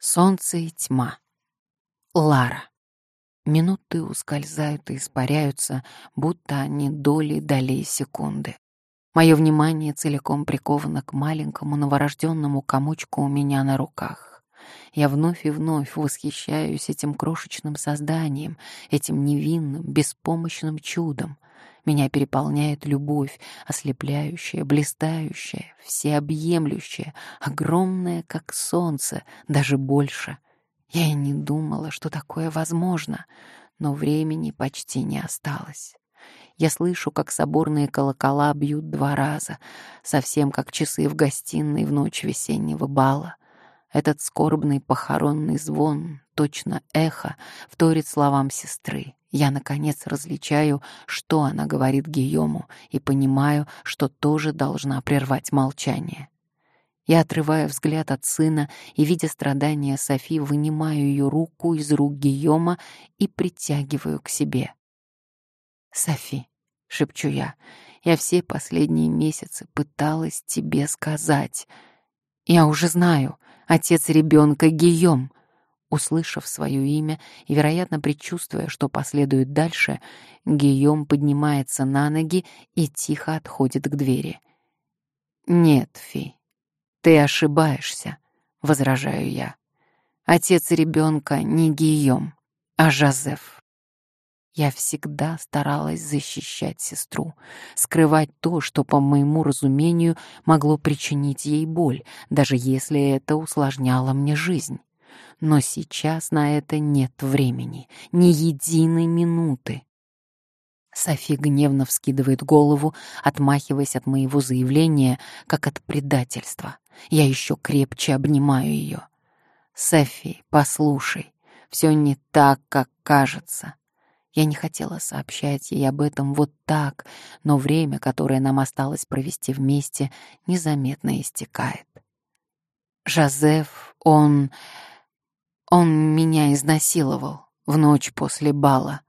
Солнце и тьма. Лара. Минуты ускользают и испаряются, будто они доли долей секунды. Мое внимание целиком приковано к маленькому новорожденному комочку у меня на руках. Я вновь и вновь восхищаюсь этим крошечным созданием, этим невинным, беспомощным чудом — меня переполняет любовь, ослепляющая, блистающая, всеобъемлющая, огромная, как солнце, даже больше. Я и не думала, что такое возможно, но времени почти не осталось. Я слышу, как соборные колокола бьют два раза, совсем как часы в гостиной в ночь весеннего бала. Этот скорбный похоронный звон, точно эхо, вторит словам сестры. Я, наконец, различаю, что она говорит Гийому, и понимаю, что тоже должна прервать молчание. Я отрываю взгляд от сына и, видя страдания Софи, вынимаю ее руку из рук Гийома и притягиваю к себе. «Софи», — шепчу я, — «я все последние месяцы пыталась тебе сказать. Я уже знаю, отец ребенка Гийом, Услышав свое имя и, вероятно, предчувствуя, что последует дальше, Гийом поднимается на ноги и тихо отходит к двери. «Нет, Фи, ты ошибаешься», — возражаю я. «Отец ребенка не Гийом, а Жозеф». Я всегда старалась защищать сестру, скрывать то, что, по моему разумению, могло причинить ей боль, даже если это усложняло мне жизнь но сейчас на это нет времени, ни единой минуты. Софи гневно вскидывает голову, отмахиваясь от моего заявления, как от предательства. Я еще крепче обнимаю ее. «Софи, послушай, все не так, как кажется». Я не хотела сообщать ей об этом вот так, но время, которое нам осталось провести вместе, незаметно истекает. Жозеф, он... Он меня изнасиловал в ночь после бала.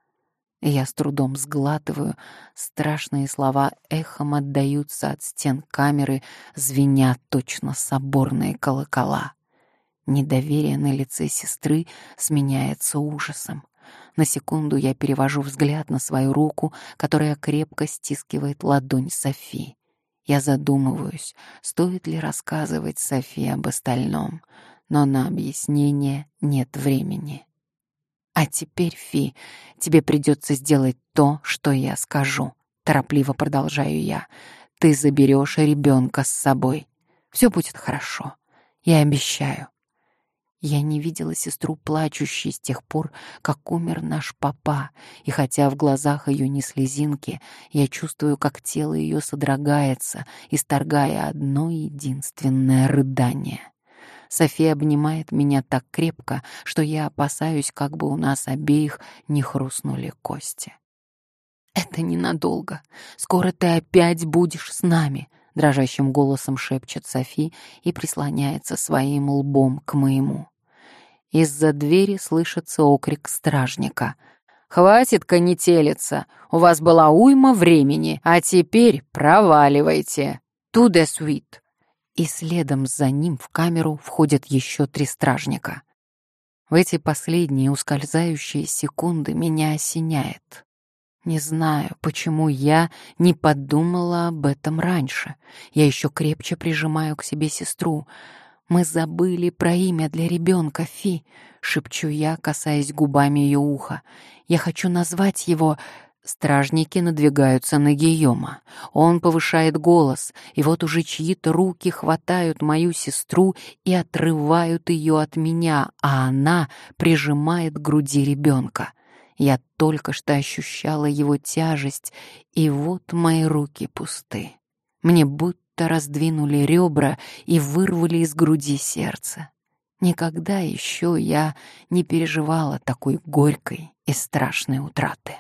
Я с трудом сглатываю, страшные слова эхом отдаются от стен камеры, звеня точно соборные колокола. Недоверие на лице сестры сменяется ужасом. На секунду я перевожу взгляд на свою руку, которая крепко стискивает ладонь Софи. Я задумываюсь, стоит ли рассказывать Софи об остальном — но на объяснение нет времени. А теперь, Фи, тебе придется сделать то, что я скажу. Торопливо продолжаю я. Ты заберешь ребенка с собой. Все будет хорошо. Я обещаю. Я не видела сестру плачущей с тех пор, как умер наш папа, и хотя в глазах ее не слезинки, я чувствую, как тело ее содрогается, исторгая одно единственное рыдание. София обнимает меня так крепко, что я опасаюсь, как бы у нас обеих не хрустнули кости. «Это ненадолго. Скоро ты опять будешь с нами», — дрожащим голосом шепчет Софи и прислоняется своим лбом к моему. Из-за двери слышится окрик стражника. «Хватит конетелиться! У вас была уйма времени, а теперь проваливайте! Ту де суит!» и следом за ним в камеру входят еще три стражника. В эти последние ускользающие секунды меня осеняет. Не знаю, почему я не подумала об этом раньше. Я еще крепче прижимаю к себе сестру. Мы забыли про имя для ребенка, Фи, шепчу я, касаясь губами ее уха. Я хочу назвать его Стражники надвигаются на Гийома. Он повышает голос, и вот уже чьи-то руки хватают мою сестру и отрывают ее от меня, а она прижимает к груди ребенка. Я только что ощущала его тяжесть, и вот мои руки пусты. Мне будто раздвинули ребра и вырвали из груди сердце. Никогда еще я не переживала такой горькой и страшной утраты.